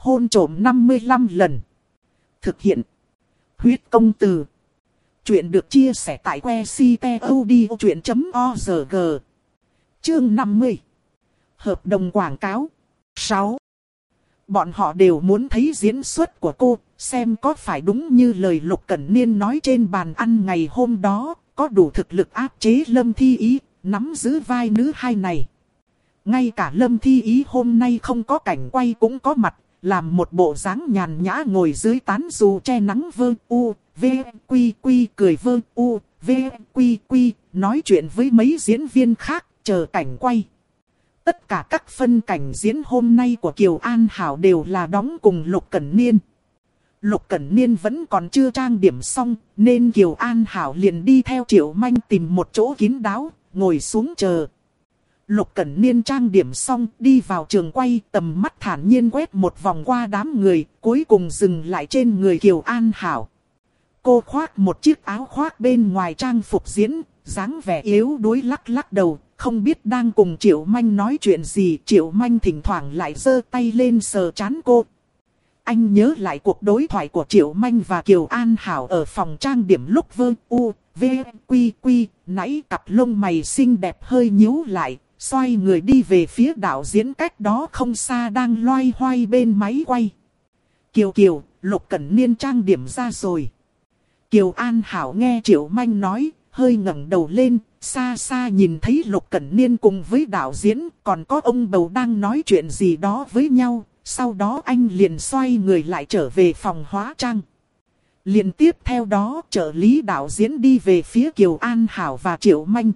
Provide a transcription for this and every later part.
Hôn trộm 55 lần. Thực hiện. Huyết công từ. Chuyện được chia sẻ tại que ctod.org. Chương 50. Hợp đồng quảng cáo. 6. Bọn họ đều muốn thấy diễn xuất của cô, xem có phải đúng như lời Lục Cẩn Niên nói trên bàn ăn ngày hôm đó, có đủ thực lực áp chế Lâm Thi Ý, nắm giữ vai nữ hai này. Ngay cả Lâm Thi Ý hôm nay không có cảnh quay cũng có mặt, làm một bộ dáng nhàn nhã ngồi dưới tán dù che nắng vơ u, v, quy quy cười vơ u, v, quy quy, nói chuyện với mấy diễn viên khác, chờ cảnh quay. Tất cả các phân cảnh diễn hôm nay của Kiều An Hảo đều là đóng cùng Lục Cẩn Niên. Lục Cẩn Niên vẫn còn chưa trang điểm xong, nên Kiều An Hảo liền đi theo Triệu Manh tìm một chỗ kín đáo, ngồi xuống chờ. Lục Cẩn Niên trang điểm xong, đi vào trường quay, tầm mắt thản nhiên quét một vòng qua đám người, cuối cùng dừng lại trên người Kiều An Hảo. Cô khoác một chiếc áo khoác bên ngoài trang phục diễn, dáng vẻ yếu đuối lắc lắc đầu, không biết đang cùng Triệu Manh nói chuyện gì. Triệu Manh thỉnh thoảng lại giơ tay lên sờ chán cô. Anh nhớ lại cuộc đối thoại của Triệu Manh và Kiều An Hảo ở phòng trang điểm lúc vơ u, v, quy quy, nãy cặp lông mày xinh đẹp hơi nhíu lại, xoay người đi về phía đạo diễn cách đó không xa đang loay hoay bên máy quay. Kiều Kiều, Lục Cẩn Niên trang điểm ra rồi. Kiều An Hảo nghe Triệu Manh nói, hơi ngẩng đầu lên, xa xa nhìn thấy Lục Cẩn Niên cùng với đạo diễn, còn có ông bầu đang nói chuyện gì đó với nhau, sau đó anh liền xoay người lại trở về phòng hóa trang. Liên tiếp theo đó trợ lý đạo diễn đi về phía Kiều An Hảo và Triệu Manh.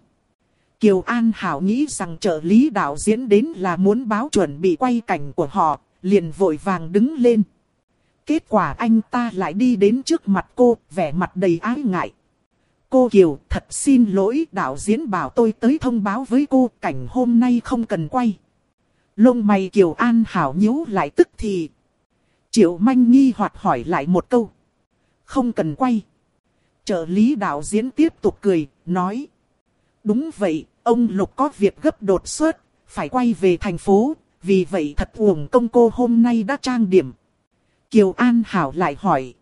Kiều An Hảo nghĩ rằng trợ lý đạo diễn đến là muốn báo chuẩn bị quay cảnh của họ, liền vội vàng đứng lên. Kết quả anh ta lại đi đến trước mặt cô, vẻ mặt đầy ái ngại. Cô Kiều, thật xin lỗi đạo diễn bảo tôi tới thông báo với cô cảnh hôm nay không cần quay. Lông mày Kiều An Hảo nhíu lại tức thì. Triệu Manh nghi hoặc hỏi lại một câu. Không cần quay. Trợ lý đạo diễn tiếp tục cười, nói. Đúng vậy, ông Lục có việc gấp đột xuất, phải quay về thành phố, vì vậy thật uổng công cô hôm nay đã trang điểm. Kiều An Hảo lại hỏi.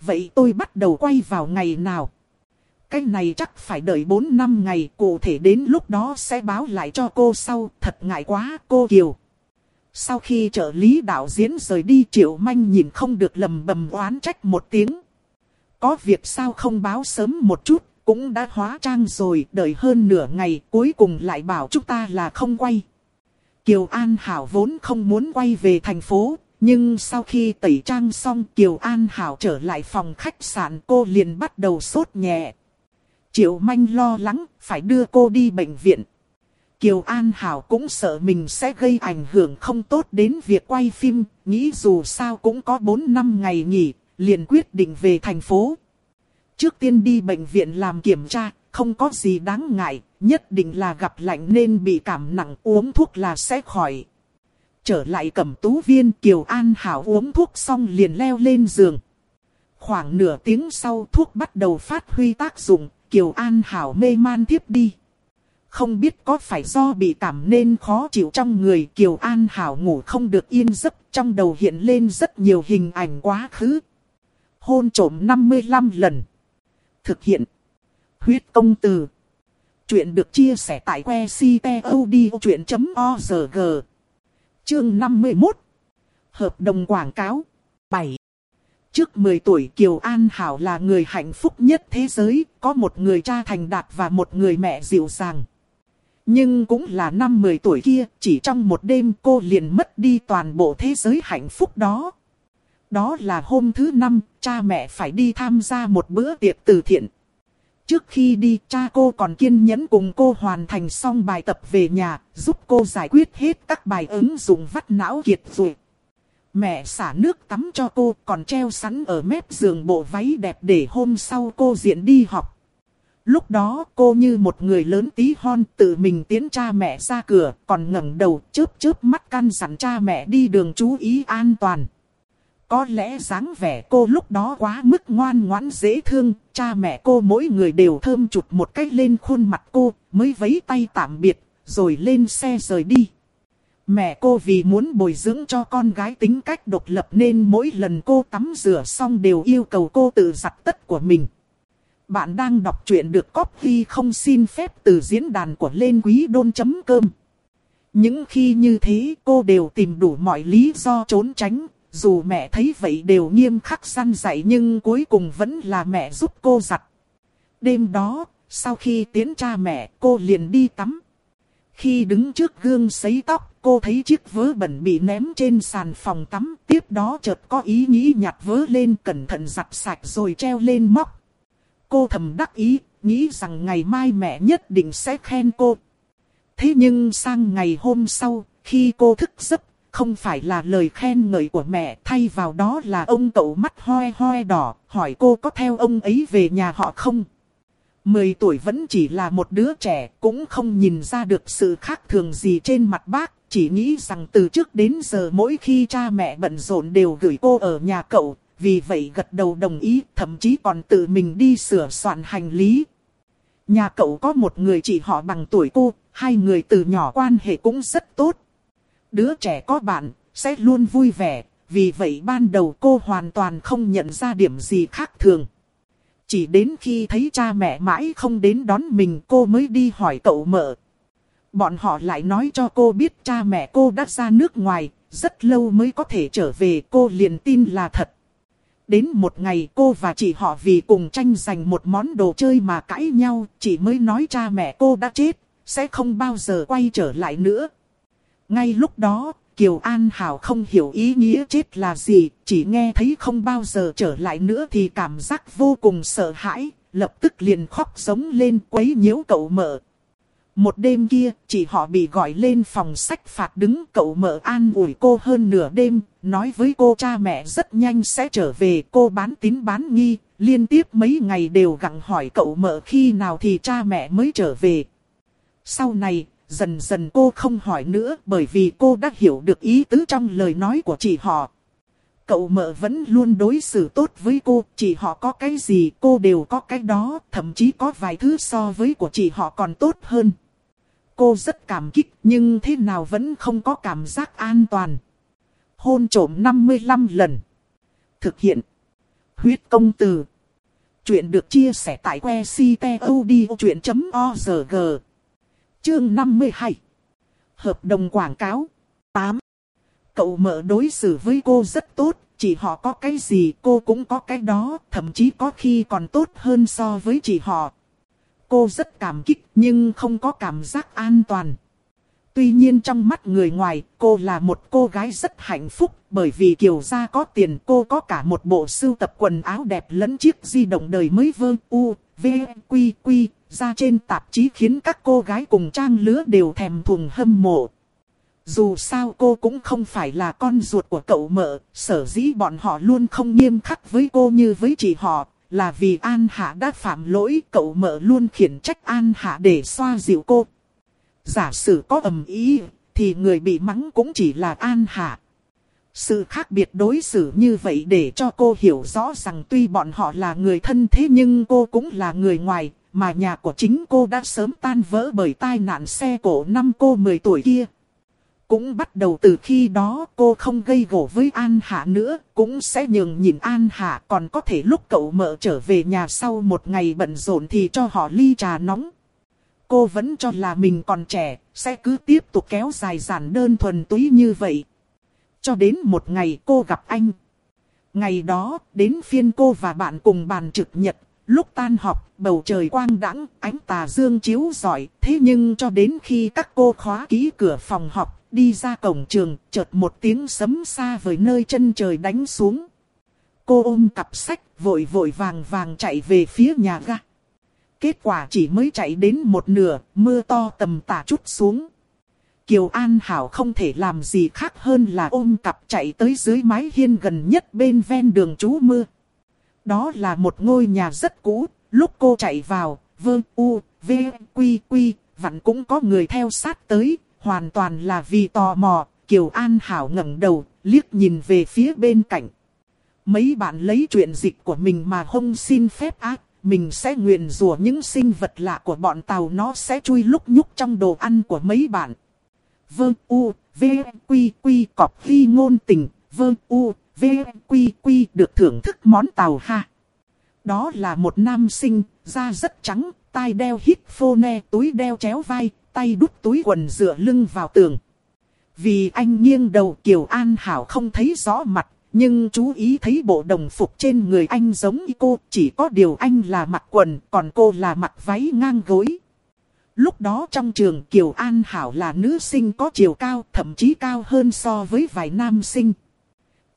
Vậy tôi bắt đầu quay vào ngày nào? Cái này chắc phải đợi 4 năm ngày, cụ thể đến lúc đó sẽ báo lại cho cô sau, thật ngại quá cô Kiều. Sau khi trợ lý đạo diễn rời đi Triệu Manh nhìn không được lầm bầm oán trách một tiếng. Có việc sao không báo sớm một chút, cũng đã hóa trang rồi, đợi hơn nửa ngày, cuối cùng lại bảo chúng ta là không quay. Kiều An Hảo vốn không muốn quay về thành phố, nhưng sau khi tẩy trang xong Kiều An Hảo trở lại phòng khách sạn cô liền bắt đầu sốt nhẹ. Triệu Manh lo lắng, phải đưa cô đi bệnh viện. Kiều An Hảo cũng sợ mình sẽ gây ảnh hưởng không tốt đến việc quay phim, nghĩ dù sao cũng có 4 năm ngày nghỉ, liền quyết định về thành phố. Trước tiên đi bệnh viện làm kiểm tra, không có gì đáng ngại, nhất định là gặp lạnh nên bị cảm nặng uống thuốc là sẽ khỏi. Trở lại cẩm tú viên Kiều An Hảo uống thuốc xong liền leo lên giường. Khoảng nửa tiếng sau thuốc bắt đầu phát huy tác dụng, Kiều An Hảo mê man tiếp đi. Không biết có phải do bị cảm nên khó chịu trong người Kiều An Hảo ngủ không được yên giấc trong đầu hiện lên rất nhiều hình ảnh quá khứ. Hôn trổm 55 lần. Thực hiện. Huyết công từ. Chuyện được chia sẻ tại que ctod.org. Chương 51. Hợp đồng quảng cáo. 7. Trước 10 tuổi Kiều An Hảo là người hạnh phúc nhất thế giới, có một người cha thành đạt và một người mẹ dịu dàng. Nhưng cũng là năm 10 tuổi kia, chỉ trong một đêm cô liền mất đi toàn bộ thế giới hạnh phúc đó. Đó là hôm thứ năm, cha mẹ phải đi tham gia một bữa tiệc từ thiện. Trước khi đi, cha cô còn kiên nhẫn cùng cô hoàn thành xong bài tập về nhà, giúp cô giải quyết hết các bài ứng dụng vắt não kiệt rồi. Mẹ xả nước tắm cho cô còn treo sẵn ở mép giường bộ váy đẹp để hôm sau cô diện đi học. Lúc đó cô như một người lớn tí hon tự mình tiến cha mẹ ra cửa còn ngẩng đầu chớp chớp mắt căn dặn cha mẹ đi đường chú ý an toàn. Có lẽ dáng vẻ cô lúc đó quá mức ngoan ngoãn dễ thương, cha mẹ cô mỗi người đều thơm chụt một cách lên khuôn mặt cô, mới vấy tay tạm biệt, rồi lên xe rời đi. Mẹ cô vì muốn bồi dưỡng cho con gái tính cách độc lập nên mỗi lần cô tắm rửa xong đều yêu cầu cô tự giặt tất của mình. Bạn đang đọc truyện được copy không xin phép từ diễn đàn của lên quý đôn.com. Những khi như thế cô đều tìm đủ mọi lý do trốn tránh, dù mẹ thấy vậy đều nghiêm khắc săn dạy nhưng cuối cùng vẫn là mẹ giúp cô giặt. Đêm đó, sau khi tiến cha mẹ cô liền đi tắm. Khi đứng trước gương sấy tóc, cô thấy chiếc vớ bẩn bị ném trên sàn phòng tắm. Tiếp đó chợt có ý nghĩ nhặt vớ lên cẩn thận giặt sạch rồi treo lên móc. Cô thầm đắc ý, nghĩ rằng ngày mai mẹ nhất định sẽ khen cô. Thế nhưng sang ngày hôm sau, khi cô thức giấc, không phải là lời khen ngợi của mẹ, thay vào đó là ông cậu mắt hoe hoe đỏ, hỏi cô có theo ông ấy về nhà họ không. 10 tuổi vẫn chỉ là một đứa trẻ, cũng không nhìn ra được sự khác thường gì trên mặt bác, chỉ nghĩ rằng từ trước đến giờ mỗi khi cha mẹ bận rộn đều gửi cô ở nhà cậu, vì vậy gật đầu đồng ý, thậm chí còn tự mình đi sửa soạn hành lý. Nhà cậu có một người chị họ bằng tuổi cô, hai người từ nhỏ quan hệ cũng rất tốt. Đứa trẻ có bạn, sẽ luôn vui vẻ, vì vậy ban đầu cô hoàn toàn không nhận ra điểm gì khác thường. Chỉ đến khi thấy cha mẹ mãi không đến đón mình cô mới đi hỏi cậu mợ. Bọn họ lại nói cho cô biết cha mẹ cô đã ra nước ngoài, rất lâu mới có thể trở về cô liền tin là thật. Đến một ngày cô và chị họ vì cùng tranh giành một món đồ chơi mà cãi nhau, chị mới nói cha mẹ cô đã chết, sẽ không bao giờ quay trở lại nữa. Ngay lúc đó, Kiều An Hảo không hiểu ý nghĩa chết là gì, chỉ nghe thấy không bao giờ trở lại nữa thì cảm giác vô cùng sợ hãi, lập tức liền khóc giống lên quấy nhiễu cậu mợ. Một đêm kia, chị họ bị gọi lên phòng sách phạt đứng cậu mợ an ủi cô hơn nửa đêm, nói với cô cha mẹ rất nhanh sẽ trở về cô bán tín bán nghi, liên tiếp mấy ngày đều gặng hỏi cậu mợ khi nào thì cha mẹ mới trở về. Sau này, dần dần cô không hỏi nữa bởi vì cô đã hiểu được ý tứ trong lời nói của chị họ. Cậu mợ vẫn luôn đối xử tốt với cô, chị họ có cái gì cô đều có cái đó, thậm chí có vài thứ so với của chị họ còn tốt hơn. Cô rất cảm kích nhưng thế nào vẫn không có cảm giác an toàn. Hôn trổm 55 lần. Thực hiện. Huyết công từ. Chuyện được chia sẻ tại que ctod.org. Chương 52 Hợp đồng quảng cáo 8 Cậu mở đối xử với cô rất tốt, chỉ họ có cái gì cô cũng có cái đó, thậm chí có khi còn tốt hơn so với chị họ. Cô rất cảm kích nhưng không có cảm giác an toàn. Tuy nhiên trong mắt người ngoài, cô là một cô gái rất hạnh phúc, bởi vì Kiều gia có tiền cô có cả một bộ sưu tập quần áo đẹp lẫn chiếc di động đời mới vơ u, v, quy, quy, ra trên tạp chí khiến các cô gái cùng trang lứa đều thèm thuồng hâm mộ. Dù sao cô cũng không phải là con ruột của cậu mợ, sở dĩ bọn họ luôn không nghiêm khắc với cô như với chị họ, là vì An Hạ đã phạm lỗi cậu mợ luôn khiển trách An Hạ để xoa dịu cô. Giả sử có ầm ý, thì người bị mắng cũng chỉ là An Hạ. Sự khác biệt đối xử như vậy để cho cô hiểu rõ rằng tuy bọn họ là người thân thế nhưng cô cũng là người ngoài, mà nhà của chính cô đã sớm tan vỡ bởi tai nạn xe cổ năm cô 10 tuổi kia. Cũng bắt đầu từ khi đó cô không gây gổ với An Hạ nữa, cũng sẽ nhường nhìn An Hạ còn có thể lúc cậu mợ trở về nhà sau một ngày bận rộn thì cho họ ly trà nóng. Cô vẫn cho là mình còn trẻ, sẽ cứ tiếp tục kéo dài giản đơn thuần túy như vậy. Cho đến một ngày cô gặp anh. Ngày đó, đến phiên cô và bạn cùng bàn trực nhật, lúc tan học, bầu trời quang đãng, ánh tà dương chiếu rọi, thế nhưng cho đến khi các cô khóa ký cửa phòng học, đi ra cổng trường, chợt một tiếng sấm xa với nơi chân trời đánh xuống. Cô ôm cặp sách, vội vội vàng vàng chạy về phía nhà ga. Kết quả chỉ mới chạy đến một nửa, mưa to tầm tả chút xuống. Kiều An Hảo không thể làm gì khác hơn là ôm cặp chạy tới dưới mái hiên gần nhất bên ven đường trú mưa. Đó là một ngôi nhà rất cũ, lúc cô chạy vào, vơ u, v, quy quy, vẫn cũng có người theo sát tới, hoàn toàn là vì tò mò. Kiều An Hảo ngẩng đầu, liếc nhìn về phía bên cạnh. Mấy bạn lấy chuyện dịch của mình mà không xin phép ác, mình sẽ nguyện rủa những sinh vật lạ của bọn tàu nó sẽ chui lúc nhúc trong đồ ăn của mấy bạn. Vương u, V, Quy, Quy, cọp khi ngôn tình, Vương U, V, Quy, Quy được thưởng thức món tàu ha. Đó là một nam sinh, da rất trắng, tai đeo hít phô ne, túi đeo chéo vai, tay đút túi quần dựa lưng vào tường. Vì anh nghiêng đầu Kiều An Hảo không thấy rõ mặt, nhưng chú ý thấy bộ đồng phục trên người anh giống y cô, chỉ có điều anh là mặc quần, còn cô là mặc váy ngang gối. Lúc đó trong trường Kiều An Hảo là nữ sinh có chiều cao, thậm chí cao hơn so với vài nam sinh.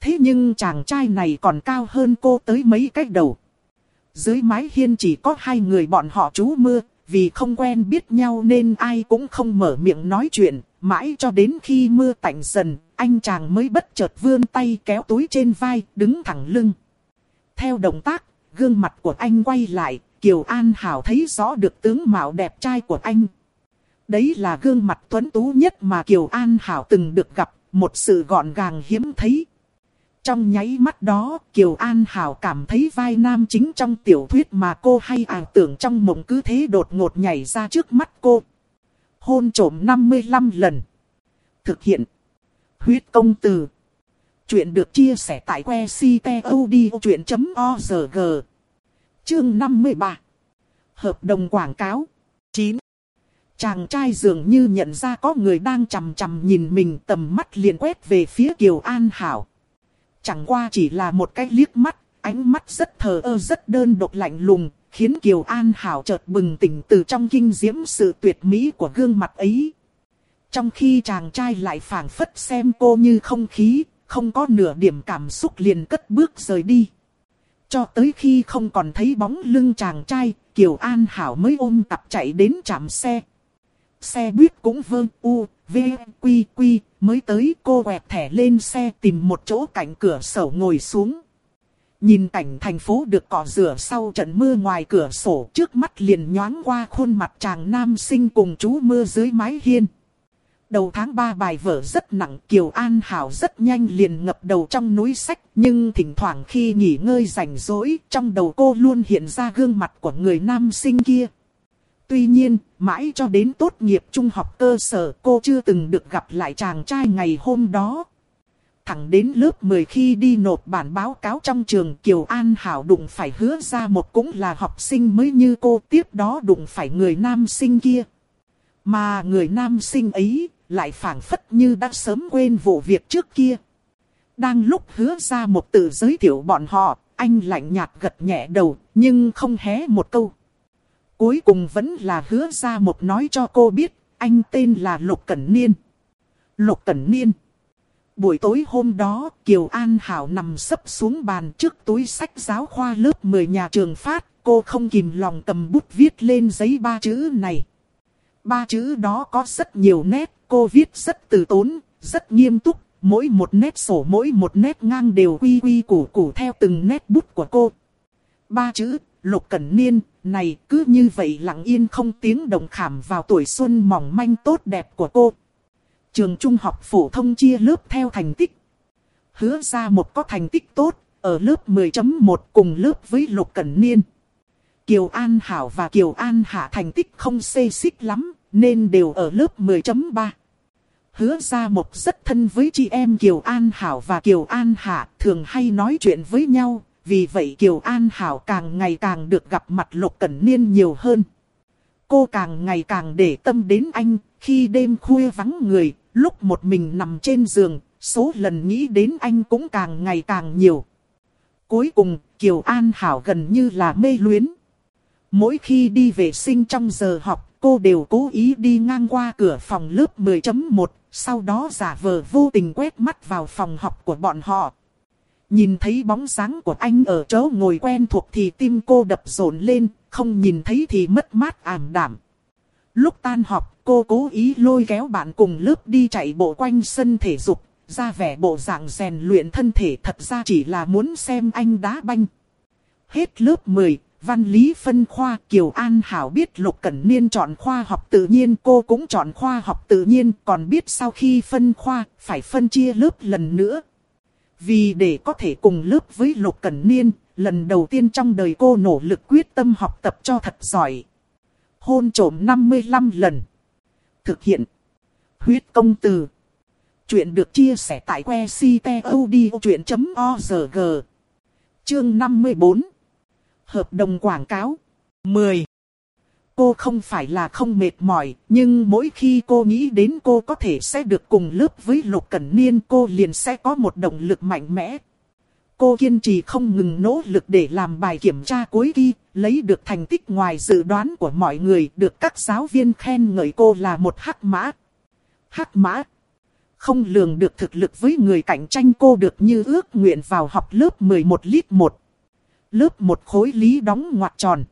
Thế nhưng chàng trai này còn cao hơn cô tới mấy cách đầu. Dưới mái hiên chỉ có hai người bọn họ trú mưa, vì không quen biết nhau nên ai cũng không mở miệng nói chuyện, mãi cho đến khi mưa tạnh dần, anh chàng mới bất chợt vươn tay kéo túi trên vai, đứng thẳng lưng. Theo động tác, gương mặt của anh quay lại, Kiều An Hảo thấy rõ được tướng mạo đẹp trai của anh. Đấy là gương mặt tuấn tú nhất mà Kiều An Hảo từng được gặp, một sự gọn gàng hiếm thấy. Trong nháy mắt đó, Kiều An Hảo cảm thấy vai nam chính trong tiểu thuyết mà cô hay ảo tưởng trong mộng cứ thế đột ngột nhảy ra trước mắt cô. Hôn trổm 55 lần. Thực hiện. Huyết công từ. Chuyện được chia sẻ tại que ctod.org. Chương 53. Hợp đồng quảng cáo. 9. Chàng trai dường như nhận ra có người đang chằm chằm nhìn mình tầm mắt liền quét về phía Kiều An Hảo. Chẳng qua chỉ là một cái liếc mắt, ánh mắt rất thờ ơ rất đơn độc lạnh lùng, khiến Kiều An Hảo chợt bừng tỉnh từ trong kinh diễm sự tuyệt mỹ của gương mặt ấy. Trong khi chàng trai lại phảng phất xem cô như không khí, không có nửa điểm cảm xúc liền cất bước rời đi. Cho tới khi không còn thấy bóng lưng chàng trai, Kiều An Hảo mới ôm tập chạy đến trạm xe. Xe buýt cũng vơ u, v, quy quy, mới tới cô quẹt thẻ lên xe tìm một chỗ cạnh cửa sổ ngồi xuống. Nhìn cảnh thành phố được cỏ rửa sau trận mưa ngoài cửa sổ, trước mắt liền nhoáng qua khuôn mặt chàng nam sinh cùng chú mưa dưới mái hiên. Đầu tháng 3 bài vở rất nặng, Kiều An Hảo rất nhanh liền ngập đầu trong núi sách, Nhưng thỉnh thoảng khi nghỉ ngơi rảnh rỗi, Trong đầu cô luôn hiện ra gương mặt của người nam sinh kia Tuy nhiên, mãi cho đến tốt nghiệp trung học cơ sở cô chưa từng được gặp lại chàng trai ngày hôm đó. Thẳng đến lớp 10 khi đi nộp bản báo cáo trong trường Kiều An Hảo đụng phải hứa ra một cũng là học sinh mới như cô tiếp đó đụng phải người nam sinh kia. Mà người nam sinh ấy lại phảng phất như đã sớm quên vụ việc trước kia. Đang lúc hứa ra một tự giới thiệu bọn họ, anh lạnh nhạt gật nhẹ đầu, nhưng không hé một câu. Cuối cùng vẫn là hứa ra một nói cho cô biết, anh tên là Lục Cẩn Niên. Lục Cẩn Niên. Buổi tối hôm đó, Kiều An Hảo nằm sấp xuống bàn trước túi sách giáo khoa lớp 10 nhà trường phát, cô không kìm lòng cầm bút viết lên giấy ba chữ này. Ba chữ đó có rất nhiều nét, cô viết rất từ tốn, rất nghiêm túc, mỗi một nét sổ mỗi một nét ngang đều quy quy củ củ theo từng nét bút của cô. Ba chữ, Lục Cẩn Niên, này cứ như vậy lặng yên không tiếng đồng khảm vào tuổi xuân mỏng manh tốt đẹp của cô. Trường trung học phổ thông chia lớp theo thành tích. Hứa ra một có thành tích tốt, ở lớp 10.1 cùng lớp với Lục Cẩn Niên. Kiều An Hảo và Kiều An Hạ thành tích không xê xích lắm, nên đều ở lớp 10.3. Hứa ra một rất thân với chị em Kiều An Hảo và Kiều An Hạ, thường hay nói chuyện với nhau, vì vậy Kiều An Hảo càng ngày càng được gặp mặt Lục Cẩn Niên nhiều hơn. Cô càng ngày càng để tâm đến anh, khi đêm khuya vắng người, lúc một mình nằm trên giường, số lần nghĩ đến anh cũng càng ngày càng nhiều. Cuối cùng, Kiều An Hảo gần như là mê luyến. Mỗi khi đi vệ sinh trong giờ học, cô đều cố ý đi ngang qua cửa phòng lớp 10.1, sau đó giả vờ vô tình quét mắt vào phòng học của bọn họ. Nhìn thấy bóng dáng của anh ở chỗ ngồi quen thuộc thì tim cô đập rộn lên, không nhìn thấy thì mất mát ảm đảm. Lúc tan học, cô cố ý lôi kéo bạn cùng lớp đi chạy bộ quanh sân thể dục, ra vẻ bộ dạng rèn luyện thân thể thật ra chỉ là muốn xem anh đá banh. Hết lớp 10, văn lý phân khoa Kiều An Hảo biết Lục Cẩn Niên chọn khoa học tự nhiên cô cũng chọn khoa học tự nhiên còn biết sau khi phân khoa phải phân chia lớp lần nữa. Vì để có thể cùng lớp với Lục Cẩn Niên, lần đầu tiên trong đời cô nỗ lực quyết tâm học tập cho thật giỏi. Hôn trổm 55 lần. Thực hiện. Huyết công từ. Chuyện được chia sẻ tại que ctod.org. Chương 54. Hợp đồng quảng cáo. 10. Cô không phải là không mệt mỏi, nhưng mỗi khi cô nghĩ đến cô có thể sẽ được cùng lớp với Lục Cẩn Niên cô liền sẽ có một động lực mạnh mẽ. Cô kiên trì không ngừng nỗ lực để làm bài kiểm tra cuối kỳ, lấy được thành tích ngoài dự đoán của mọi người, được các giáo viên khen ngợi cô là một hắc mã. Hắc mã không lường được thực lực với người cạnh tranh cô được như ước nguyện vào học lớp 11 lít 1. Lớp một khối lý đóng ngoặt tròn.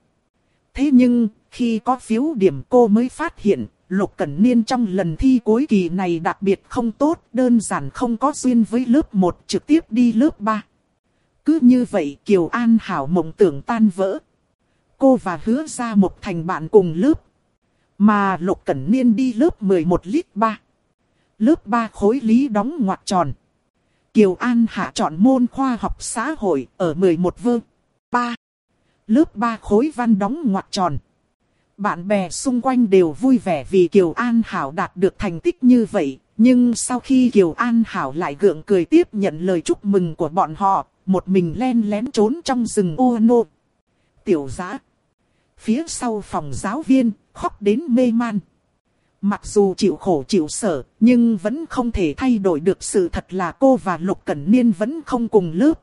Thế nhưng, khi có phiếu điểm cô mới phát hiện, Lục Cẩn Niên trong lần thi cuối kỳ này đặc biệt không tốt, đơn giản không có duyên với lớp 1 trực tiếp đi lớp 3. Cứ như vậy Kiều An Hảo mộng tưởng tan vỡ. Cô và hứa ra một thành bạn cùng lớp. Mà Lục Cẩn Niên đi lớp 11 lít 3. Lớp 3 khối lý đóng ngoặt tròn. Kiều An Hạ chọn môn khoa học xã hội ở 11 vương. 3. Lớp 3 khối văn đóng ngoặt tròn. Bạn bè xung quanh đều vui vẻ vì Kiều An Hảo đạt được thành tích như vậy. Nhưng sau khi Kiều An Hảo lại gượng cười tiếp nhận lời chúc mừng của bọn họ, một mình len lén trốn trong rừng ô nô. Tiểu giã. Phía sau phòng giáo viên, khóc đến mê man. Mặc dù chịu khổ chịu sở, nhưng vẫn không thể thay đổi được sự thật là cô và Lục Cẩn Niên vẫn không cùng lớp.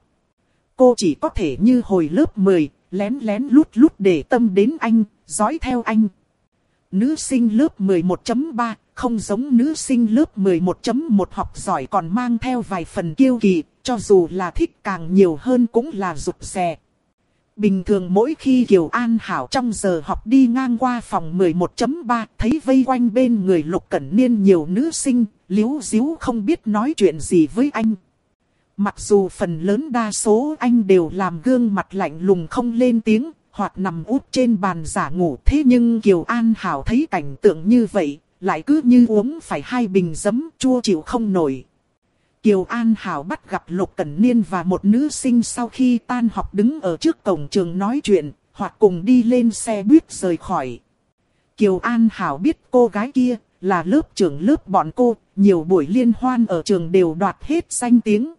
Cô chỉ có thể như hồi lớp 10, lén lén lút lút để tâm đến anh, dõi theo anh. Nữ sinh lớp 11.3, không giống nữ sinh lớp 11.1 học giỏi còn mang theo vài phần kiêu kỳ, cho dù là thích càng nhiều hơn cũng là rụt rè. Bình thường mỗi khi Kiều An Hảo trong giờ học đi ngang qua phòng 11.3 thấy vây quanh bên người Lục Cẩn Niên nhiều nữ sinh, liếu díu không biết nói chuyện gì với anh. Mặc dù phần lớn đa số anh đều làm gương mặt lạnh lùng không lên tiếng, hoặc nằm úp trên bàn giả ngủ thế nhưng Kiều An Hảo thấy cảnh tượng như vậy, lại cứ như uống phải hai bình giấm chua chịu không nổi. Kiều An Hảo bắt gặp Lục Cẩn Niên và một nữ sinh sau khi tan học đứng ở trước cổng trường nói chuyện, hoặc cùng đi lên xe buýt rời khỏi. Kiều An Hảo biết cô gái kia là lớp trưởng lớp bọn cô, nhiều buổi liên hoan ở trường đều đoạt hết danh tiếng.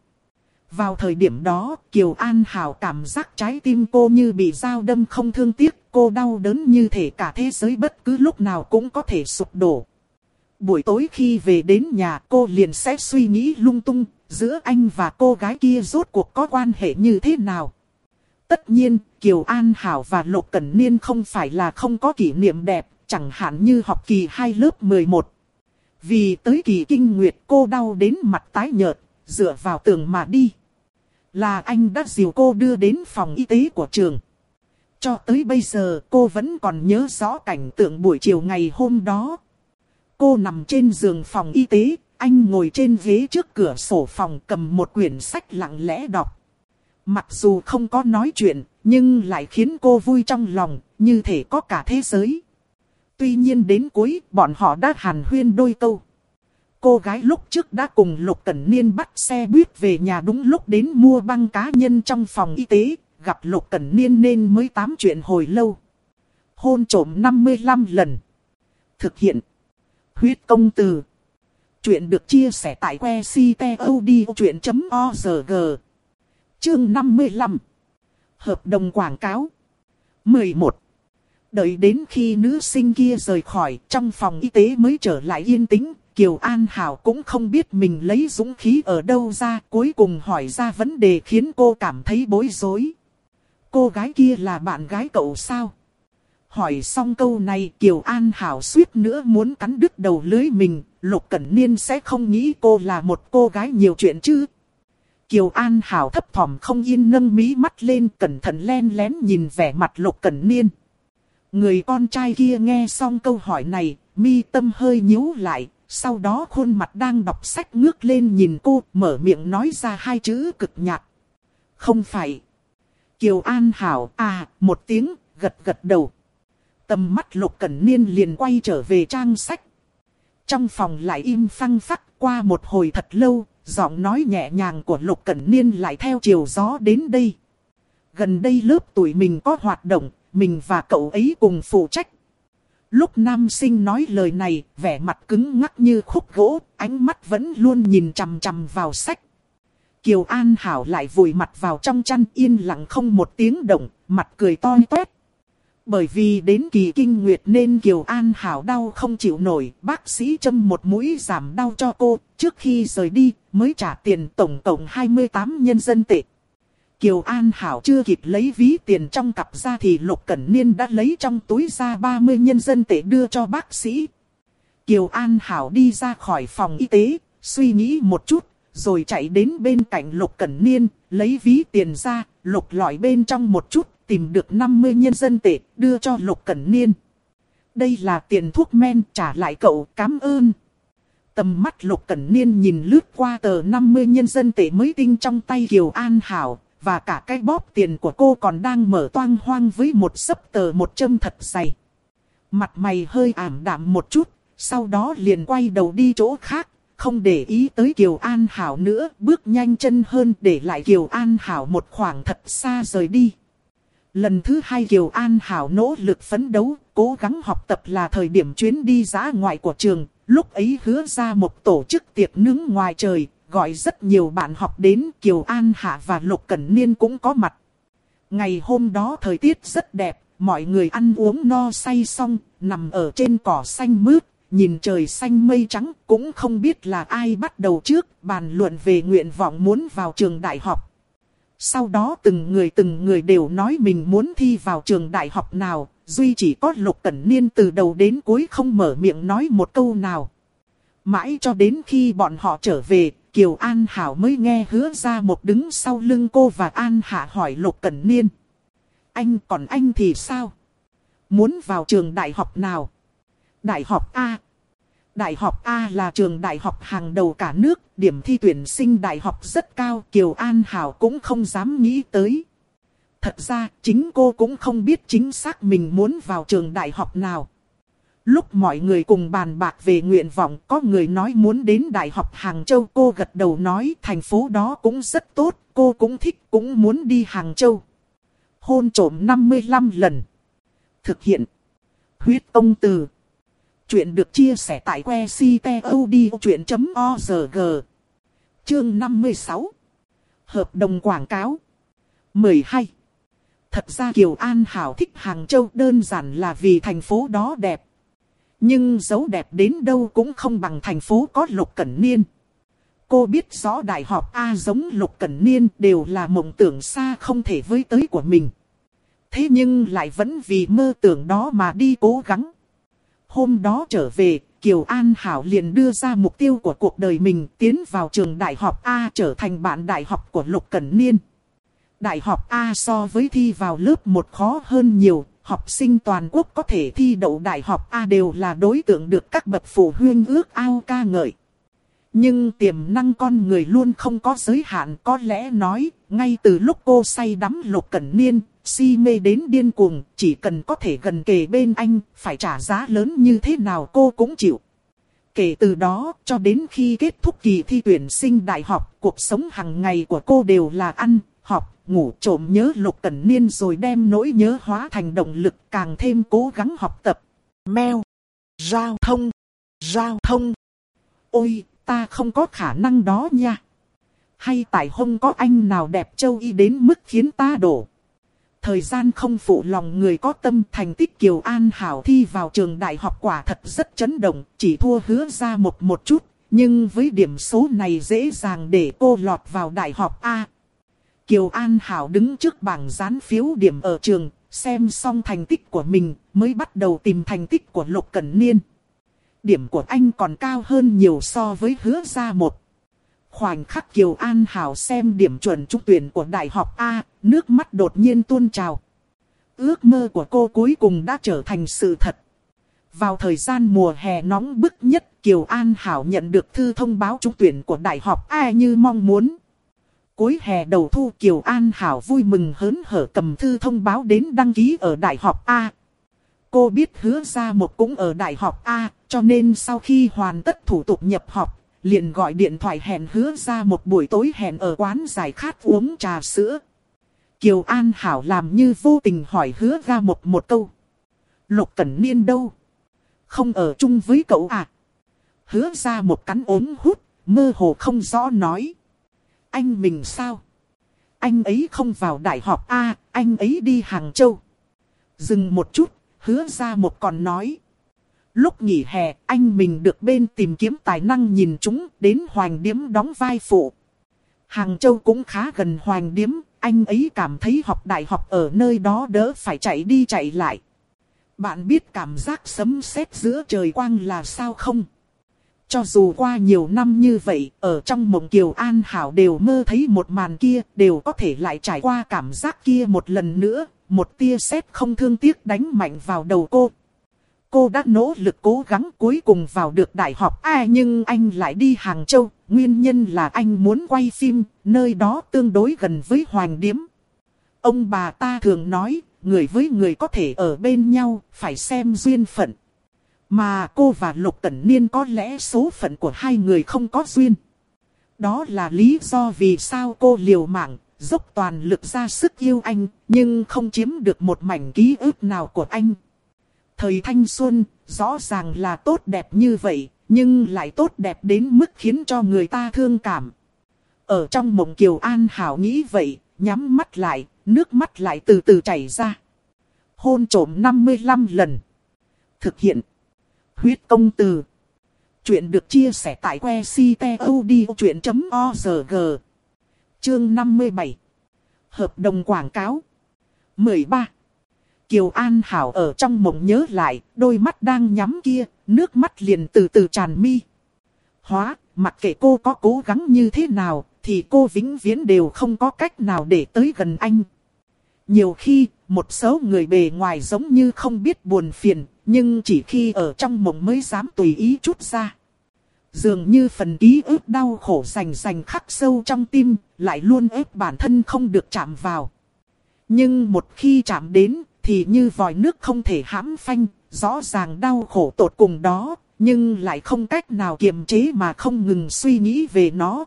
Vào thời điểm đó, Kiều An Hảo cảm giác trái tim cô như bị dao đâm không thương tiếc, cô đau đớn như thể cả thế giới bất cứ lúc nào cũng có thể sụp đổ. Buổi tối khi về đến nhà cô liền sẽ suy nghĩ lung tung, giữa anh và cô gái kia rốt cuộc có quan hệ như thế nào. Tất nhiên, Kiều An Hảo và Lục Cẩn Niên không phải là không có kỷ niệm đẹp, chẳng hạn như học kỳ 2 lớp 11. Vì tới kỳ kinh nguyệt cô đau đến mặt tái nhợt, dựa vào tường mà đi. Là anh đã dìu cô đưa đến phòng y tế của trường. Cho tới bây giờ cô vẫn còn nhớ rõ cảnh tượng buổi chiều ngày hôm đó. Cô nằm trên giường phòng y tế, anh ngồi trên ghế trước cửa sổ phòng cầm một quyển sách lặng lẽ đọc. Mặc dù không có nói chuyện, nhưng lại khiến cô vui trong lòng, như thể có cả thế giới. Tuy nhiên đến cuối, bọn họ đã hàn huyên đôi câu. Cô gái lúc trước đã cùng Lục Cẩn Niên bắt xe buýt về nhà đúng lúc đến mua băng cá nhân trong phòng y tế, gặp Lục Cẩn Niên nên mới tám chuyện hồi lâu. Hôn trổm 55 lần. Thực hiện. Huyết công từ. Chuyện được chia sẻ tại que ctod.org. Chương 55. Hợp đồng quảng cáo. 11. Đợi đến khi nữ sinh kia rời khỏi, trong phòng y tế mới trở lại yên tĩnh, Kiều An Hảo cũng không biết mình lấy dũng khí ở đâu ra, cuối cùng hỏi ra vấn đề khiến cô cảm thấy bối rối. Cô gái kia là bạn gái cậu sao? Hỏi xong câu này Kiều An Hảo suýt nữa muốn cắn đứt đầu lưới mình, Lục Cẩn Niên sẽ không nghĩ cô là một cô gái nhiều chuyện chứ. Kiều An Hảo thấp thỏm không yên nâng mí mắt lên cẩn thận len lén nhìn vẻ mặt Lục Cẩn Niên. Người con trai kia nghe xong câu hỏi này, mi tâm hơi nhíu lại, sau đó khuôn mặt đang đọc sách ngước lên nhìn cô, mở miệng nói ra hai chữ cực nhạt. Không phải. Kiều An Hảo, à, một tiếng, gật gật đầu. Tầm mắt Lục Cẩn Niên liền quay trở về trang sách. Trong phòng lại im phăng phắc qua một hồi thật lâu, giọng nói nhẹ nhàng của Lục Cẩn Niên lại theo chiều gió đến đây. Gần đây lớp tuổi mình có hoạt động, mình và cậu ấy cùng phụ trách. Lúc nam sinh nói lời này, vẻ mặt cứng ngắc như khúc gỗ, ánh mắt vẫn luôn nhìn chằm chằm vào sách. Kiều An Hảo lại vùi mặt vào trong chăn yên lặng không một tiếng động, mặt cười to toét. Bởi vì đến kỳ kinh nguyệt nên Kiều An Hảo đau không chịu nổi, bác sĩ châm một mũi giảm đau cho cô, trước khi rời đi mới trả tiền tổng cộng 28 nhân dân tệ. Kiều An Hảo chưa kịp lấy ví tiền trong cặp ra thì Lục Cẩn Niên đã lấy trong túi ra 30 nhân dân tệ đưa cho bác sĩ. Kiều An Hảo đi ra khỏi phòng y tế, suy nghĩ một chút, rồi chạy đến bên cạnh Lục Cẩn Niên, lấy ví tiền ra, lục lọi bên trong một chút, tìm được 50 nhân dân tệ, đưa cho Lục Cẩn Niên. Đây là tiền thuốc men, trả lại cậu, cảm ơn. Tầm mắt Lục Cẩn Niên nhìn lướt qua tờ 50 nhân dân tệ mới tinh trong tay Kiều An Hảo, và cả cái bóp tiền của cô còn đang mở toang hoang với một sấp tờ một châm thật dày. Mặt mày hơi ảm đạm một chút, sau đó liền quay đầu đi chỗ khác, không để ý tới Kiều An Hảo nữa, bước nhanh chân hơn để lại Kiều An Hảo một khoảng thật xa rời đi. Lần thứ hai Kiều An Hảo nỗ lực phấn đấu, cố gắng học tập là thời điểm chuyến đi giã ngoại của trường, lúc ấy hứa ra một tổ chức tiệc nướng ngoài trời, gọi rất nhiều bạn học đến Kiều An Hạ và Lục Cẩn Niên cũng có mặt. Ngày hôm đó thời tiết rất đẹp, mọi người ăn uống no say xong, nằm ở trên cỏ xanh mướt, nhìn trời xanh mây trắng, cũng không biết là ai bắt đầu trước, bàn luận về nguyện vọng muốn vào trường đại học. Sau đó từng người từng người đều nói mình muốn thi vào trường đại học nào, duy chỉ có Lục Cẩn Niên từ đầu đến cuối không mở miệng nói một câu nào. Mãi cho đến khi bọn họ trở về, Kiều An Hảo mới nghe hứa ra một đứng sau lưng cô và An Hạ hỏi Lục Cẩn Niên. Anh còn anh thì sao? Muốn vào trường đại học nào? Đại học A. Đại học A là trường đại học hàng đầu cả nước, điểm thi tuyển sinh đại học rất cao, Kiều An Hảo cũng không dám nghĩ tới. Thật ra, chính cô cũng không biết chính xác mình muốn vào trường đại học nào. Lúc mọi người cùng bàn bạc về nguyện vọng, có người nói muốn đến Đại học Hàng Châu. Cô gật đầu nói thành phố đó cũng rất tốt, cô cũng thích, cũng muốn đi Hàng Châu. Hôn trổm 55 lần. Thực hiện. Huyết ông từ. Chuyện được chia sẻ tại que ctod.org. Chương 56. Hợp đồng quảng cáo. 12. Thật ra Kiều An Hảo thích Hàng Châu đơn giản là vì thành phố đó đẹp. Nhưng dấu đẹp đến đâu cũng không bằng thành phố có Lục Cẩn Niên. Cô biết rõ đại học A giống Lục Cẩn Niên đều là mộng tưởng xa không thể với tới của mình. Thế nhưng lại vẫn vì mơ tưởng đó mà đi cố gắng. Hôm đó trở về, Kiều An Hảo liền đưa ra mục tiêu của cuộc đời mình tiến vào trường đại học A trở thành bạn đại học của Lục Cẩn Niên. Đại học A so với thi vào lớp 1 khó hơn nhiều, học sinh toàn quốc có thể thi đậu đại học A đều là đối tượng được các bậc phụ huynh ước ao ca ngợi. Nhưng tiềm năng con người luôn không có giới hạn có lẽ nói, ngay từ lúc cô say đắm lục cẩn niên, si mê đến điên cuồng, chỉ cần có thể gần kề bên anh, phải trả giá lớn như thế nào cô cũng chịu. Kể từ đó, cho đến khi kết thúc kỳ thi tuyển sinh đại học, cuộc sống hàng ngày của cô đều là ăn, học, ngủ trộm nhớ lục cẩn niên rồi đem nỗi nhớ hóa thành động lực càng thêm cố gắng học tập. Mèo. Giao thông. Giao thông. Ôi, ta không có khả năng đó nha. Hay tại không có anh nào đẹp châu y đến mức khiến ta đổ. Thời gian không phụ lòng người có tâm thành tích Kiều An Hảo thi vào trường đại học quả thật rất chấn động, chỉ thua hứa ra một một chút. Nhưng với điểm số này dễ dàng để cô lọt vào đại học A, Kiều An Hảo đứng trước bảng dán phiếu điểm ở trường, xem xong thành tích của mình, mới bắt đầu tìm thành tích của Lục Cẩn Niên. Điểm của anh còn cao hơn nhiều so với hứa ra một. Khoảnh khắc Kiều An Hảo xem điểm chuẩn trúng tuyển của Đại học A, nước mắt đột nhiên tuôn trào. Ước mơ của cô cuối cùng đã trở thành sự thật. Vào thời gian mùa hè nóng bức nhất, Kiều An Hảo nhận được thư thông báo trúng tuyển của Đại học A như mong muốn. Cuối hè đầu thu Kiều An Hảo vui mừng hớn hở cầm thư thông báo đến đăng ký ở Đại học A. Cô biết hứa ra một cũng ở Đại học A, cho nên sau khi hoàn tất thủ tục nhập học, liền gọi điện thoại hẹn hứa ra một buổi tối hẹn ở quán giải khát uống trà sữa. Kiều An Hảo làm như vô tình hỏi hứa ra một một câu. Lục Cẩn Niên đâu? không ở chung với cậu à? Hứa ra một cắn ốm hút, mơ hồ không rõ nói. Anh mình sao? Anh ấy không vào đại học A, à, anh ấy đi Hàng Châu. Dừng một chút, hứa ra một còn nói. Lúc nghỉ hè, anh mình được bên tìm kiếm tài năng nhìn chúng đến hoàng Điếm đóng vai phụ. Hàng Châu cũng khá gần hoàng Điếm, anh ấy cảm thấy học đại học ở nơi đó đỡ phải chạy đi chạy lại. Bạn biết cảm giác sấm sét giữa trời quang là sao không? Cho dù qua nhiều năm như vậy, ở trong mộng Kiều An Hảo đều mơ thấy một màn kia, đều có thể lại trải qua cảm giác kia một lần nữa, một tia sét không thương tiếc đánh mạnh vào đầu cô. Cô đã nỗ lực cố gắng cuối cùng vào được đại học à, nhưng anh lại đi Hàng Châu, nguyên nhân là anh muốn quay phim, nơi đó tương đối gần với Hoàng Điếm. Ông bà ta thường nói, người với người có thể ở bên nhau, phải xem duyên phận. Mà cô và Lục Cẩn Niên có lẽ số phận của hai người không có duyên. Đó là lý do vì sao cô liều mạng, dốc toàn lực ra sức yêu anh, nhưng không chiếm được một mảnh ký ức nào của anh. Thời thanh xuân, rõ ràng là tốt đẹp như vậy, nhưng lại tốt đẹp đến mức khiến cho người ta thương cảm. Ở trong mộng Kiều An Hảo nghĩ vậy, nhắm mắt lại, nước mắt lại từ từ chảy ra. Hôn trổm 55 lần. Thực hiện. Huyết công từ. Chuyện được chia sẻ tại que ctod.org. Chương 57. Hợp đồng quảng cáo. 13. Kiều An Hảo ở trong mộng nhớ lại, đôi mắt đang nhắm kia, nước mắt liền từ từ tràn mi. Hóa, mặc kệ cô có cố gắng như thế nào, thì cô vĩnh viễn đều không có cách nào để tới gần anh. Nhiều khi, một số người bề ngoài giống như không biết buồn phiền, nhưng chỉ khi ở trong mộng mới dám tùy ý chút ra. Dường như phần ký ức đau khổ rành rành khắc sâu trong tim, lại luôn ép bản thân không được chạm vào. Nhưng một khi chạm đến, thì như vòi nước không thể hãm phanh, rõ ràng đau khổ tột cùng đó, nhưng lại không cách nào kiềm chế mà không ngừng suy nghĩ về nó.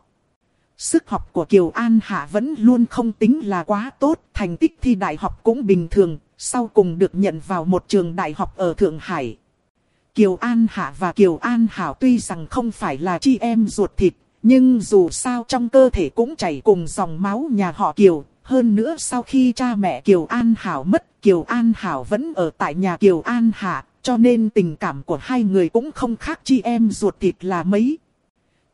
Sức học của Kiều An Hạ vẫn luôn không tính là quá tốt, thành tích thi đại học cũng bình thường, sau cùng được nhận vào một trường đại học ở Thượng Hải. Kiều An Hạ và Kiều An Hảo tuy rằng không phải là chị em ruột thịt, nhưng dù sao trong cơ thể cũng chảy cùng dòng máu nhà họ Kiều. Hơn nữa sau khi cha mẹ Kiều An Hảo mất, Kiều An Hảo vẫn ở tại nhà Kiều An Hạ, cho nên tình cảm của hai người cũng không khác chị em ruột thịt là mấy.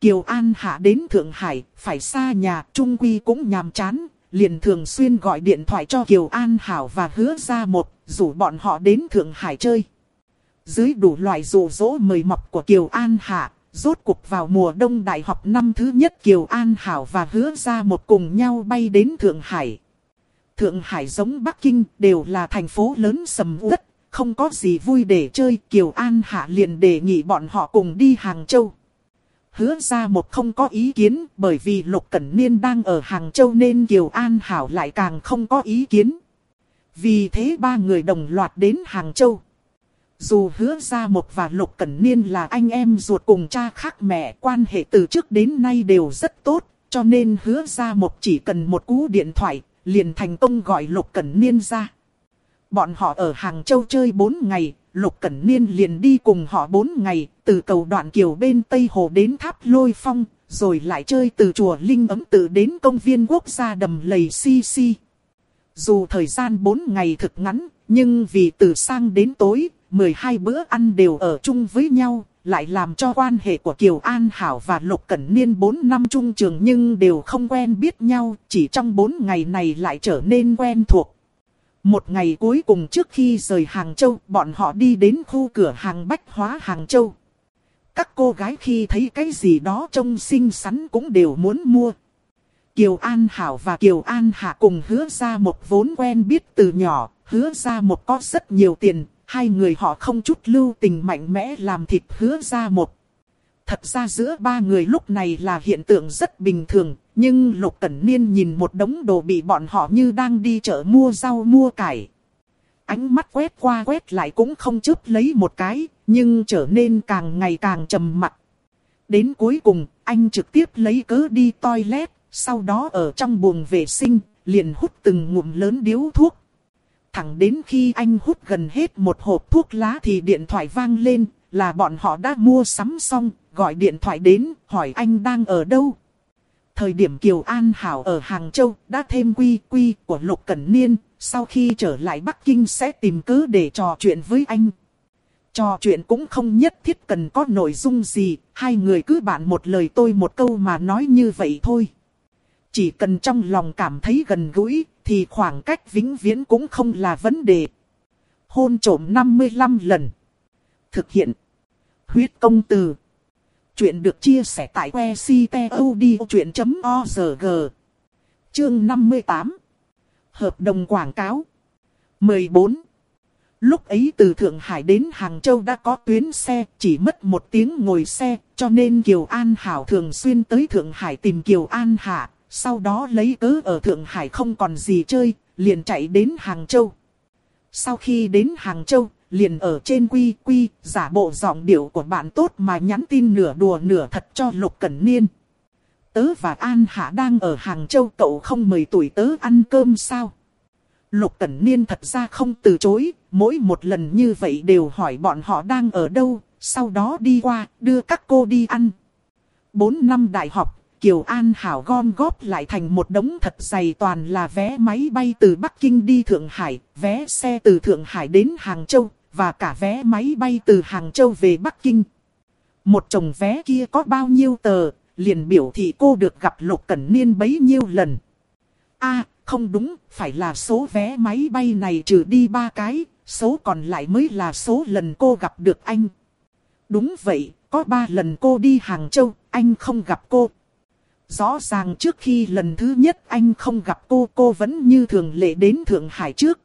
Kiều An Hạ đến Thượng Hải, phải xa nhà, Trung Quy cũng nhàm chán, liền thường xuyên gọi điện thoại cho Kiều An Hảo và hứa ra một, rủ bọn họ đến Thượng Hải chơi. Dưới đủ loại rủ rỗ mời mọc của Kiều An Hạ, rốt cuộc vào mùa đông đại học năm thứ nhất Kiều An Hảo và hứa ra một cùng nhau bay đến Thượng Hải. Thượng Hải giống Bắc Kinh đều là thành phố lớn sầm uất, không có gì vui để chơi. Kiều An Hạ liền đề nghị bọn họ cùng đi Hàng Châu hứa ra một không có ý kiến bởi vì Lục Cẩn Niên đang ở Hàng Châu nên Kiều An Hảo lại càng không có ý kiến. Vì thế ba người đồng loạt đến Hàng Châu. Dù hứa ra một và Lục Cẩn Niên là anh em ruột cùng cha khác mẹ quan hệ từ trước đến nay đều rất tốt, cho nên hứa ra một chỉ cần một cú điện thoại, liền thành công gọi Lục Cẩn Niên ra. Bọn họ ở Hàng Châu chơi 4 ngày, Lục Cẩn Niên liền đi cùng họ 4 ngày, từ cầu đoạn kiều bên Tây Hồ đến tháp Lôi Phong, rồi lại chơi từ chùa Linh Ấm Tự đến công viên quốc gia đầm lầy Si Si. Dù thời gian 4 ngày thực ngắn, nhưng vì từ sang đến tối, 12 bữa ăn đều ở chung với nhau, lại làm cho quan hệ của Kiều An Hảo và Lục Cẩn Niên 4 năm chung trường nhưng đều không quen biết nhau, chỉ trong 4 ngày này lại trở nên quen thuộc. Một ngày cuối cùng trước khi rời Hàng Châu, bọn họ đi đến khu cửa hàng bách hóa Hàng Châu. Các cô gái khi thấy cái gì đó trông xinh xắn cũng đều muốn mua. Kiều An Hảo và Kiều An Hạ cùng hứa ra một vốn quen biết từ nhỏ, hứa ra một có rất nhiều tiền, hai người họ không chút lưu tình mạnh mẽ làm thịt hứa ra một. Thật ra giữa ba người lúc này là hiện tượng rất bình thường, nhưng Lục Cẩn Niên nhìn một đống đồ bị bọn họ như đang đi chợ mua rau mua cải. Ánh mắt quét qua quét lại cũng không chớp lấy một cái, nhưng trở nên càng ngày càng trầm mặc. Đến cuối cùng, anh trực tiếp lấy cớ đi toilet, sau đó ở trong buồng vệ sinh, liền hút từng ngụm lớn điếu thuốc. Thẳng đến khi anh hút gần hết một hộp thuốc lá thì điện thoại vang lên, là bọn họ đã mua sắm xong, gọi điện thoại đến, hỏi anh đang ở đâu. Thời điểm Kiều An Hảo ở Hàng Châu đã thêm quy quy của Lục Cẩn Niên, sau khi trở lại Bắc Kinh sẽ tìm cớ để trò chuyện với anh. Trò chuyện cũng không nhất thiết cần có nội dung gì, hai người cứ bạn một lời tôi một câu mà nói như vậy thôi. Chỉ cần trong lòng cảm thấy gần gũi, thì khoảng cách vĩnh viễn cũng không là vấn đề. Hôn trổm 55 lần. Thực hiện. Huyết công từ. Chuyện được chia sẻ tại que ctod.org. Chương 58. Hợp đồng quảng cáo. 14. Lúc ấy từ Thượng Hải đến Hàng Châu đã có tuyến xe, chỉ mất một tiếng ngồi xe, cho nên Kiều An Hảo thường xuyên tới Thượng Hải tìm Kiều An Hạ, sau đó lấy cớ ở Thượng Hải không còn gì chơi, liền chạy đến Hàng Châu. Sau khi đến Hàng Châu, liền ở trên quy quy, giả bộ giọng điệu của bạn tốt mà nhắn tin nửa đùa nửa thật cho Lục Cẩn Niên. Tớ và An Hạ đang ở Hàng Châu cậu không mời tuổi tớ ăn cơm sao? Lục Cẩn Niên thật ra không từ chối, mỗi một lần như vậy đều hỏi bọn họ đang ở đâu, sau đó đi qua, đưa các cô đi ăn. Bốn năm đại học, Kiều An Hảo gom góp lại thành một đống thật dày toàn là vé máy bay từ Bắc Kinh đi Thượng Hải, vé xe từ Thượng Hải đến Hàng Châu, và cả vé máy bay từ Hàng Châu về Bắc Kinh. Một chồng vé kia có bao nhiêu tờ, liền biểu thị cô được gặp Lục Cẩn Niên bấy nhiêu lần. a không đúng, phải là số vé máy bay này trừ đi ba cái, số còn lại mới là số lần cô gặp được anh. Đúng vậy, có ba lần cô đi Hàng Châu, anh không gặp cô. Rõ ràng trước khi lần thứ nhất anh không gặp cô, cô vẫn như thường lệ đến Thượng Hải trước.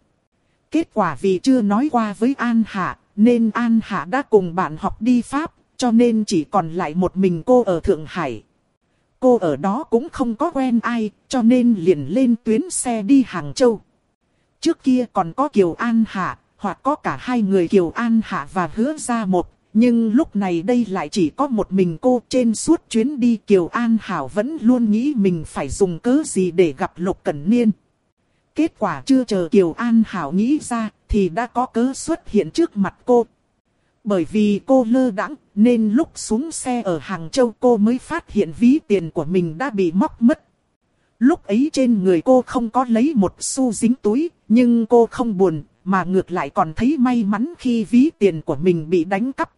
Kết quả vì chưa nói qua với An Hạ, nên An Hạ đã cùng bạn học đi Pháp, cho nên chỉ còn lại một mình cô ở Thượng Hải. Cô ở đó cũng không có quen ai, cho nên liền lên tuyến xe đi Hàng Châu. Trước kia còn có Kiều An Hạ, hoặc có cả hai người Kiều An Hạ và Hứa Gia Một. Nhưng lúc này đây lại chỉ có một mình cô trên suốt chuyến đi Kiều An Hảo vẫn luôn nghĩ mình phải dùng cớ gì để gặp Lục Cẩn Niên. Kết quả chưa chờ Kiều An Hảo nghĩ ra thì đã có cớ xuất hiện trước mặt cô. Bởi vì cô lơ đãng nên lúc xuống xe ở Hàng Châu cô mới phát hiện ví tiền của mình đã bị móc mất. Lúc ấy trên người cô không có lấy một xu dính túi, nhưng cô không buồn, mà ngược lại còn thấy may mắn khi ví tiền của mình bị đánh cắp.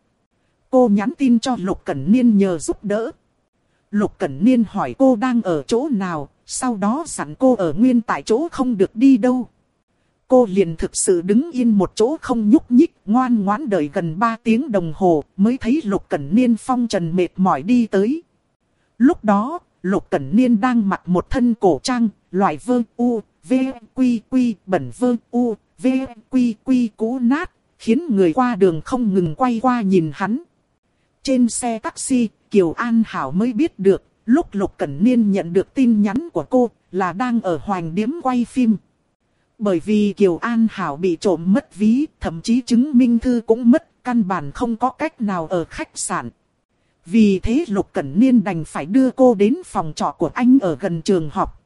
Cô nhắn tin cho Lục Cẩn Niên nhờ giúp đỡ. Lục Cẩn Niên hỏi cô đang ở chỗ nào, sau đó dặn cô ở nguyên tại chỗ không được đi đâu. Cô liền thực sự đứng yên một chỗ không nhúc nhích, ngoan ngoãn đợi gần 3 tiếng đồng hồ mới thấy Lục Cẩn Niên phong trần mệt mỏi đi tới. Lúc đó, Lục Cẩn Niên đang mặc một thân cổ trang, loại vơ u, v, quy quy, bẩn vơ u, v, quy quy cũ nát, khiến người qua đường không ngừng quay qua nhìn hắn. Trên xe taxi, Kiều An Hảo mới biết được, lúc Lục Cẩn Niên nhận được tin nhắn của cô là đang ở Hoành Điếm quay phim. Bởi vì Kiều An Hảo bị trộm mất ví, thậm chí chứng minh thư cũng mất, căn bản không có cách nào ở khách sạn. Vì thế Lục Cẩn Niên đành phải đưa cô đến phòng trọ của anh ở gần trường học.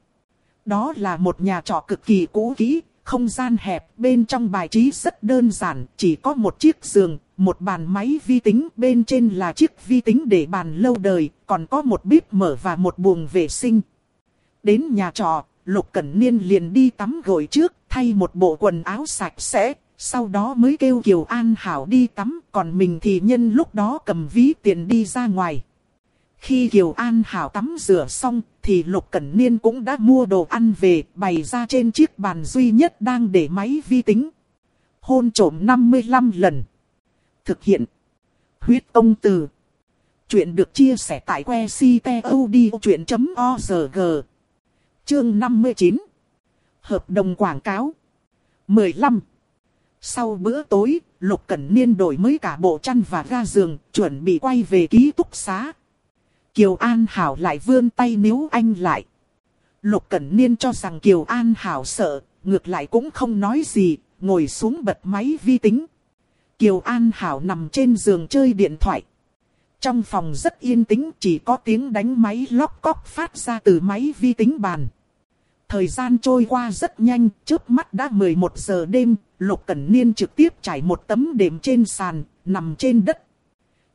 Đó là một nhà trọ cực kỳ cũ kỹ, không gian hẹp, bên trong bài trí rất đơn giản, chỉ có một chiếc giường, một bàn máy vi tính, bên trên là chiếc vi tính để bàn lâu đời, còn có một bếp mở và một buồng vệ sinh. Đến nhà trọ, Lục Cẩn Niên liền đi tắm gội trước, thay một bộ quần áo sạch sẽ, sau đó mới kêu Kiều An Hảo đi tắm, còn mình thì nhân lúc đó cầm ví tiền đi ra ngoài. Khi Kiều An Hảo tắm rửa xong, thì Lục Cẩn Niên cũng đã mua đồ ăn về, bày ra trên chiếc bàn duy nhất đang để máy vi tính. Hôn trổm 55 lần. Thực hiện. Huyết công từ. Chuyện được chia sẻ tại que ctod.org. Chương 59. Hợp đồng quảng cáo. 15. Sau bữa tối, Lục Cẩn Niên đổi mới cả bộ chăn và ga giường, chuẩn bị quay về ký túc xá. Kiều An Hảo lại vươn tay níu anh lại. Lục Cẩn Niên cho rằng Kiều An Hảo sợ, ngược lại cũng không nói gì, ngồi xuống bật máy vi tính. Kiều An Hảo nằm trên giường chơi điện thoại. Trong phòng rất yên tĩnh chỉ có tiếng đánh máy lóc cóc phát ra từ máy vi tính bàn. Thời gian trôi qua rất nhanh, trước mắt đã 11 giờ đêm, Lục Cẩn Niên trực tiếp trải một tấm đệm trên sàn, nằm trên đất.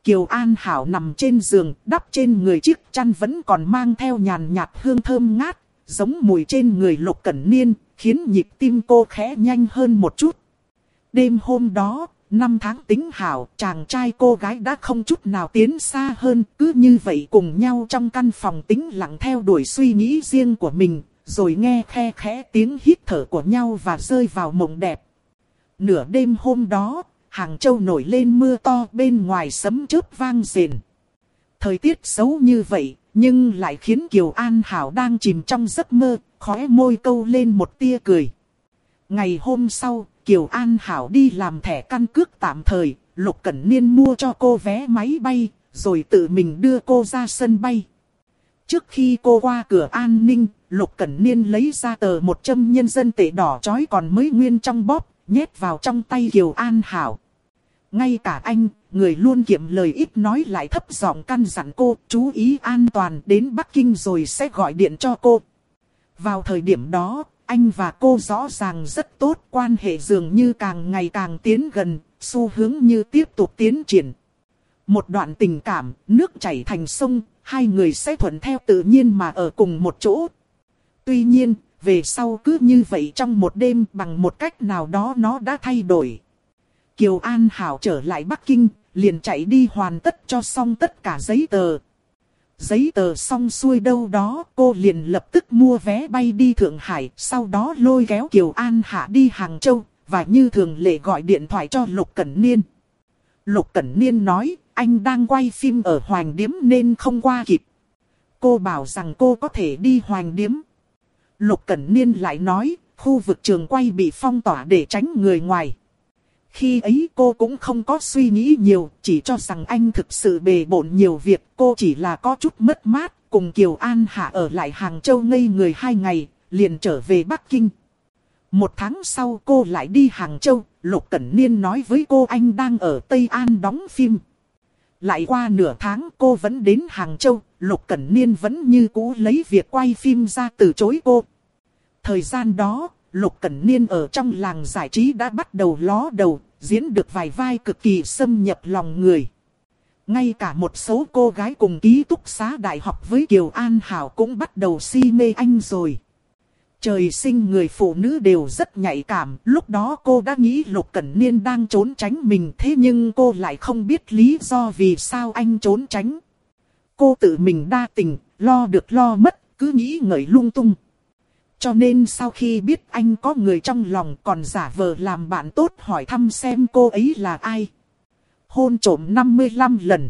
Kiều An Hảo nằm trên giường, đắp trên người chiếc chăn vẫn còn mang theo nhàn nhạt hương thơm ngát, giống mùi trên người Lục Cẩn Niên, khiến nhịp tim cô khẽ nhanh hơn một chút. Đêm hôm đó, năm tháng tính hảo, chàng trai cô gái đã không chút nào tiến xa hơn, cứ như vậy cùng nhau trong căn phòng tĩnh lặng theo đuổi suy nghĩ riêng của mình, rồi nghe khe khẽ tiếng hít thở của nhau và rơi vào mộng đẹp. Nửa đêm hôm đó, Hàng Châu nổi lên mưa to bên ngoài sấm chớp vang rền. Thời tiết xấu như vậy, nhưng lại khiến Kiều An Hảo đang chìm trong giấc mơ, khóe môi câu lên một tia cười. Ngày hôm sau, Kiều An Hảo đi làm thẻ căn cước tạm thời, Lục Cẩn Niên mua cho cô vé máy bay, rồi tự mình đưa cô ra sân bay. Trước khi cô qua cửa an ninh, Lục Cẩn Niên lấy ra tờ một châm nhân dân tệ đỏ chói còn mới nguyên trong bóp, nhét vào trong tay Kiều An Hảo. Ngay cả anh, người luôn kiệm lời ít nói lại thấp giọng căn dặn cô, chú ý an toàn đến Bắc Kinh rồi sẽ gọi điện cho cô. Vào thời điểm đó, anh và cô rõ ràng rất tốt, quan hệ dường như càng ngày càng tiến gần, xu hướng như tiếp tục tiến triển. Một đoạn tình cảm, nước chảy thành sông, hai người sẽ thuận theo tự nhiên mà ở cùng một chỗ. Tuy nhiên, về sau cứ như vậy trong một đêm bằng một cách nào đó nó đã thay đổi. Kiều An Hảo trở lại Bắc Kinh, liền chạy đi hoàn tất cho xong tất cả giấy tờ. Giấy tờ xong xuôi đâu đó, cô liền lập tức mua vé bay đi Thượng Hải, sau đó lôi kéo Kiều An Hạ đi Hàng Châu, và như thường lệ gọi điện thoại cho Lục Cẩn Niên. Lục Cẩn Niên nói, anh đang quay phim ở Hoàng Điếm nên không qua kịp. Cô bảo rằng cô có thể đi Hoàng Điếm. Lục Cẩn Niên lại nói, khu vực trường quay bị phong tỏa để tránh người ngoài. Khi ấy cô cũng không có suy nghĩ nhiều, chỉ cho rằng anh thực sự bề bộn nhiều việc, cô chỉ là có chút mất mát, cùng Kiều An Hạ ở lại Hàng Châu ngây người hai ngày, liền trở về Bắc Kinh. Một tháng sau cô lại đi Hàng Châu, Lục Cẩn Niên nói với cô anh đang ở Tây An đóng phim. Lại qua nửa tháng cô vẫn đến Hàng Châu, Lục Cẩn Niên vẫn như cũ lấy việc quay phim ra từ chối cô. Thời gian đó, Lục Cẩn Niên ở trong làng giải trí đã bắt đầu ló đầu, diễn được vài vai cực kỳ xâm nhập lòng người. Ngay cả một số cô gái cùng ký túc xá đại học với Kiều An Hảo cũng bắt đầu si mê anh rồi. Trời sinh người phụ nữ đều rất nhạy cảm, lúc đó cô đã nghĩ Lục Cẩn Niên đang trốn tránh mình thế nhưng cô lại không biết lý do vì sao anh trốn tránh. Cô tự mình đa tình, lo được lo mất, cứ nghĩ ngợi lung tung. Cho nên sau khi biết anh có người trong lòng còn giả vờ làm bạn tốt hỏi thăm xem cô ấy là ai. Hôn trổm 55 lần.